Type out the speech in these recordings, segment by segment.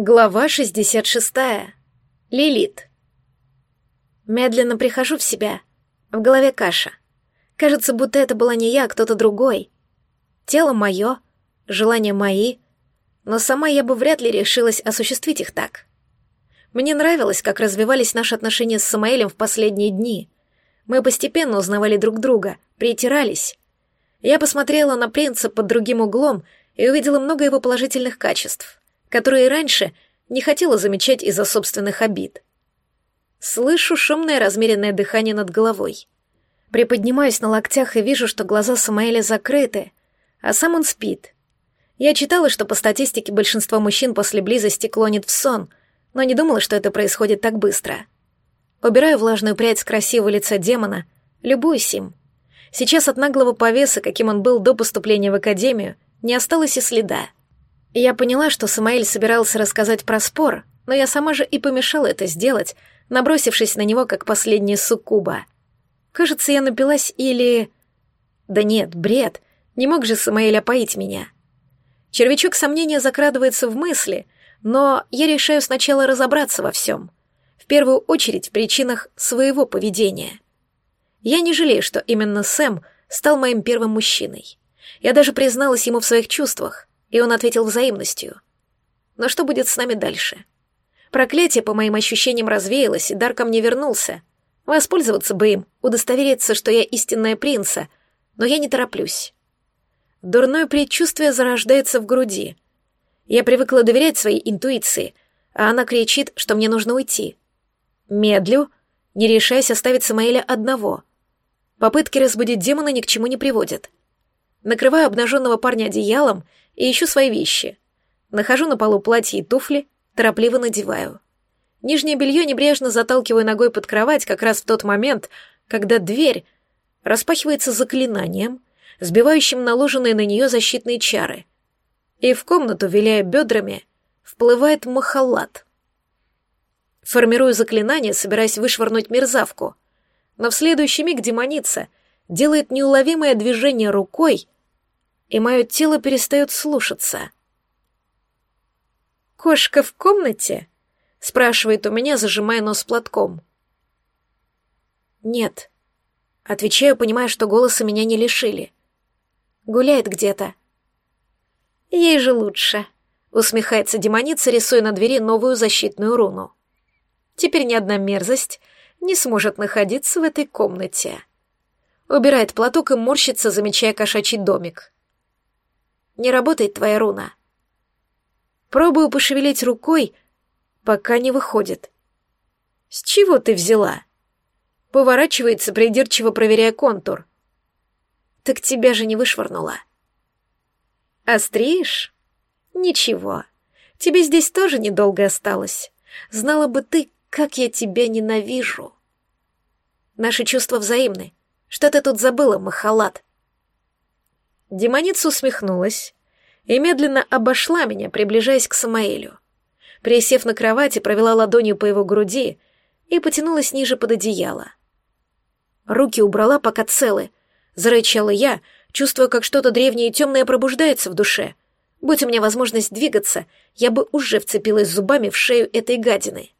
Глава 66. Лилит. Медленно прихожу в себя. В голове каша. Кажется, будто это была не я, а кто-то другой. Тело мое, желания мои, но сама я бы вряд ли решилась осуществить их так. Мне нравилось, как развивались наши отношения с Самаэлем в последние дни. Мы постепенно узнавали друг друга, притирались. Я посмотрела на принца под другим углом и увидела много его положительных качеств которые раньше не хотела замечать из-за собственных обид. Слышу шумное размеренное дыхание над головой. Приподнимаюсь на локтях и вижу, что глаза Самаэля закрыты, а сам он спит. Я читала, что по статистике большинство мужчин после близости клонит в сон, но не думала, что это происходит так быстро. Убираю влажную прядь с красивого лица демона, любуюсь им. Сейчас от наглого повеса, каким он был до поступления в академию, не осталось и следа. Я поняла, что Самаэль собирался рассказать про спор, но я сама же и помешала это сделать, набросившись на него как последняя суккуба. Кажется, я напилась или... Да нет, бред. Не мог же Самаэль опоить меня. Червячок сомнения закрадывается в мысли, но я решаю сначала разобраться во всем. В первую очередь в причинах своего поведения. Я не жалею, что именно Сэм стал моим первым мужчиной. Я даже призналась ему в своих чувствах и он ответил взаимностью. Но что будет с нами дальше? Проклятие, по моим ощущениям, развеялось, и дар ко мне вернулся. Воспользоваться бы им, удостовериться, что я истинная принца, но я не тороплюсь. Дурное предчувствие зарождается в груди. Я привыкла доверять своей интуиции, а она кричит, что мне нужно уйти. Медлю, не решаясь оставить Самаэля одного. Попытки разбудить демона ни к чему не приводят. Накрываю обнаженного парня одеялом и ищу свои вещи. Нахожу на полу платье и туфли, торопливо надеваю. Нижнее белье небрежно заталкиваю ногой под кровать как раз в тот момент, когда дверь распахивается заклинанием, сбивающим наложенные на нее защитные чары. И в комнату, виляя бедрами, вплывает махалат. Формирую заклинание, собираясь вышвырнуть мерзавку, но в следующий миг демоница делает неуловимое движение рукой, и мое тело перестает слушаться. «Кошка в комнате?» — спрашивает у меня, зажимая нос платком. «Нет», — отвечаю, понимая, что голоса меня не лишили. «Гуляет где-то». «Ей же лучше», — усмехается демоница, рисуя на двери новую защитную руну. «Теперь ни одна мерзость не сможет находиться в этой комнате». Убирает платок и морщится, замечая кошачий домик. Не работает твоя руна. Пробую пошевелить рукой, пока не выходит. С чего ты взяла? Поворачивается, придирчиво проверяя контур. Так тебя же не вышвырнула. Остриешь? Ничего. Тебе здесь тоже недолго осталось. Знала бы ты, как я тебя ненавижу. Наши чувства взаимны. Что ты тут забыла, Махалат? Демоница усмехнулась и медленно обошла меня, приближаясь к Самаэлю. Присев на кровати, провела ладонью по его груди и потянулась ниже под одеяло. Руки убрала, пока целы. Зарычала я, чувствуя, как что-то древнее и темное пробуждается в душе. Будь у меня возможность двигаться, я бы уже вцепилась зубами в шею этой гадины.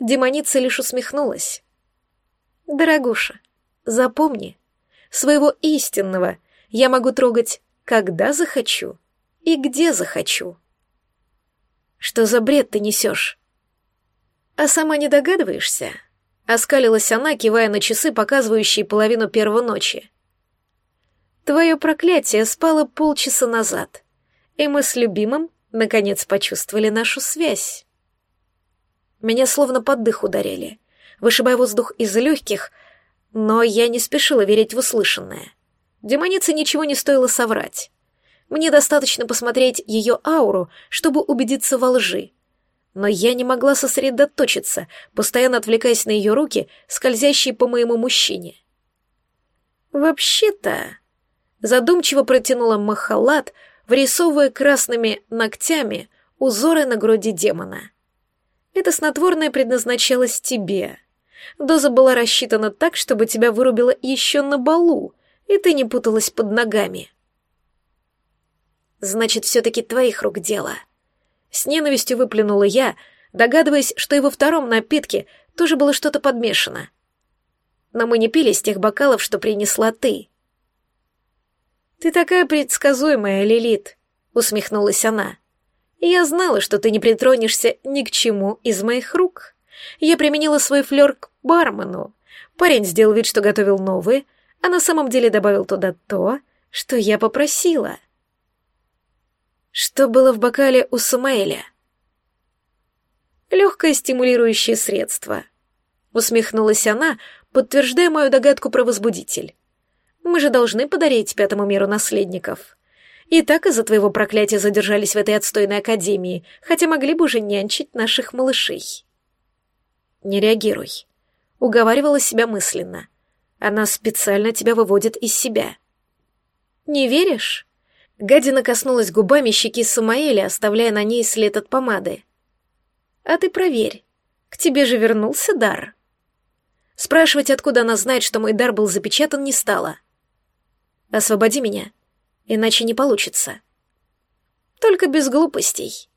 Демоница лишь усмехнулась. «Дорогуша, запомни, своего истинного — я могу трогать, когда захочу и где захочу. Что за бред ты несешь? А сама не догадываешься? Оскалилась она, кивая на часы, показывающие половину первой ночи. Твое проклятие спало полчаса назад, и мы с любимым наконец почувствовали нашу связь. Меня словно под дых ударили, вышибая воздух из легких, но я не спешила верить в услышанное. Демонице ничего не стоило соврать. Мне достаточно посмотреть ее ауру, чтобы убедиться во лжи. Но я не могла сосредоточиться, постоянно отвлекаясь на ее руки, скользящие по моему мужчине. «Вообще-то...» Задумчиво протянула Махалат, вырисовывая красными ногтями узоры на груди демона. «Это снотворное предназначалось тебе. Доза была рассчитана так, чтобы тебя вырубило еще на балу, и ты не путалась под ногами. Значит, все-таки твоих рук дело. С ненавистью выплюнула я, догадываясь, что и во втором напитке тоже было что-то подмешано. Но мы не пили с тех бокалов, что принесла ты. «Ты такая предсказуемая, Лилит», — усмехнулась она. «И я знала, что ты не притронешься ни к чему из моих рук. Я применила свой флёр к бармену. Парень сделал вид, что готовил новые, а на самом деле добавил туда то, что я попросила». Что было в бокале у Самаэля? Легкое стимулирующее средство. Усмехнулась она, подтверждая мою догадку про возбудитель. Мы же должны подарить пятому миру наследников. И так из-за твоего проклятия задержались в этой отстойной академии, хотя могли бы уже нянчить наших малышей. Не реагируй. Уговаривала себя мысленно. Она специально тебя выводит из себя. Не веришь? Гадина коснулась губами щеки Самаэля, оставляя на ней след от помады. «А ты проверь, к тебе же вернулся дар». Спрашивать, откуда она знает, что мой дар был запечатан, не стала. «Освободи меня, иначе не получится». «Только без глупостей».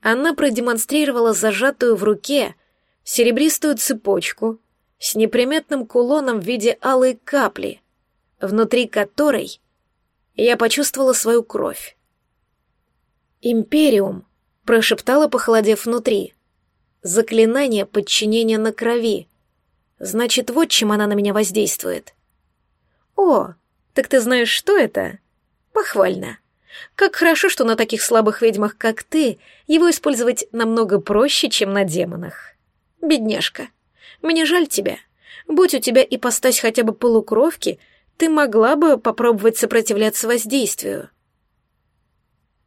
Она продемонстрировала зажатую в руке серебристую цепочку с неприметным кулоном в виде алой капли, внутри которой я почувствовала свою кровь. «Империум», — прошептала, похолодев внутри. «Заклинание подчинения на крови. Значит, вот чем она на меня воздействует». «О, так ты знаешь, что это?» «Похвально. Как хорошо, что на таких слабых ведьмах, как ты, его использовать намного проще, чем на демонах. Бедняжка, мне жаль тебя. Будь у тебя ипостась хотя бы полукровки, ты могла бы попробовать сопротивляться воздействию.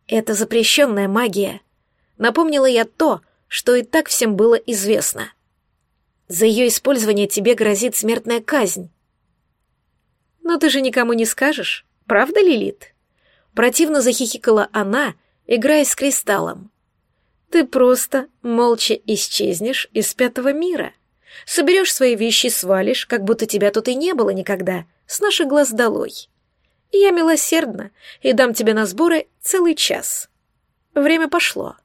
Это запрещенная магия. Напомнила я то, что и так всем было известно. За ее использование тебе грозит смертная казнь. Но ты же никому не скажешь, правда, Лилит? Противно захихикала она, играя с кристаллом. Ты просто молча исчезнешь из пятого мира. Соберешь свои вещи, свалишь, как будто тебя тут и не было никогда, с наших глаз долой. Я милосердна и дам тебе на сборы целый час. Время пошло.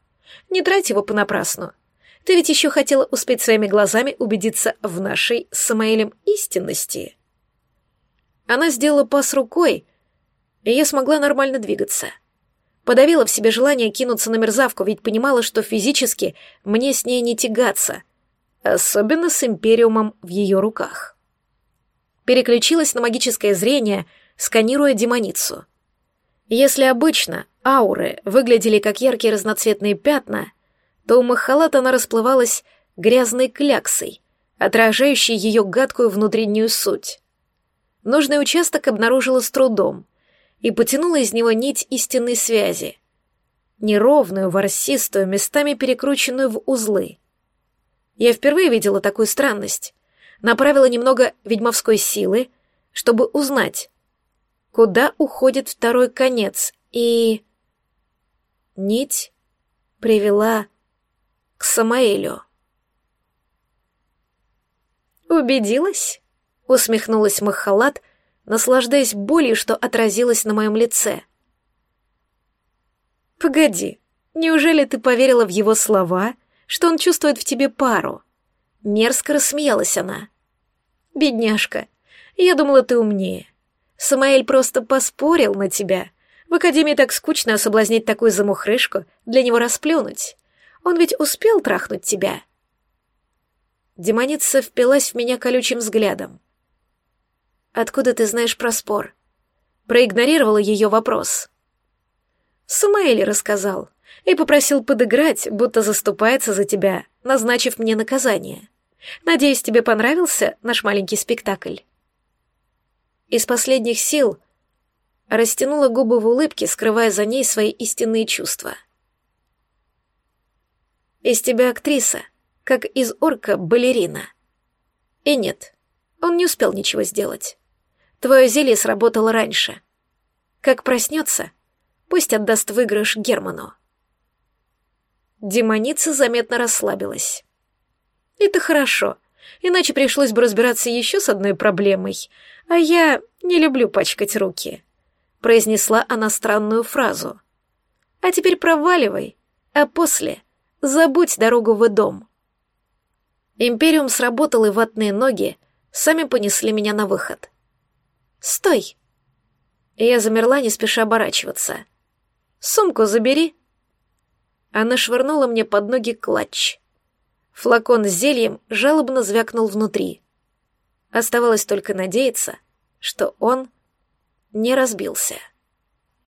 Не трать его понапрасну. Ты ведь еще хотела успеть своими глазами убедиться в нашей с Самаэлем истинности. Она сделала пас рукой, и я смогла нормально двигаться. Подавила в себе желание кинуться на мерзавку, ведь понимала, что физически мне с ней не тягаться, особенно с Империумом в ее руках переключилась на магическое зрение, сканируя демоницу. Если обычно ауры выглядели как яркие разноцветные пятна, то у Махалат она расплывалась грязной кляксой, отражающей ее гадкую внутреннюю суть. Нужный участок обнаружила с трудом и потянула из него нить истинной связи, неровную, ворсистую, местами перекрученную в узлы. Я впервые видела такую странность, направила немного ведьмовской силы, чтобы узнать, куда уходит второй конец, и... Нить привела к Самаэлю. «Убедилась?» — усмехнулась Махалат, наслаждаясь болью, что отразилось на моем лице. «Погоди, неужели ты поверила в его слова, что он чувствует в тебе пару?» Мерзко рассмеялась она. «Бедняжка, я думала, ты умнее. Самаэль просто поспорил на тебя. В академии так скучно соблазнить такую замухрышку, для него расплюнуть. Он ведь успел трахнуть тебя». Демоница впилась в меня колючим взглядом. «Откуда ты знаешь про спор?» Проигнорировала ее вопрос. Самаэль рассказал и попросил подыграть, будто заступается за тебя, назначив мне наказание. Надеюсь, тебе понравился наш маленький спектакль. Из последних сил растянула губы в улыбке, скрывая за ней свои истинные чувства. Из тебя актриса, как из орка балерина. И нет, он не успел ничего сделать. Твое зелье сработало раньше. Как проснется, пусть отдаст выигрыш Герману. Демоница заметно расслабилась. Это хорошо, иначе пришлось бы разбираться еще с одной проблемой, а я не люблю пачкать руки. Произнесла она странную фразу. А теперь проваливай, а после забудь дорогу в дом. Империум сработал, и ватные ноги сами понесли меня на выход. «Стой!» Я замерла, не спеша оборачиваться. «Сумку забери!» Она швырнула мне под ноги клатч. Флакон с зельем жалобно звякнул внутри. Оставалось только надеяться, что он не разбился.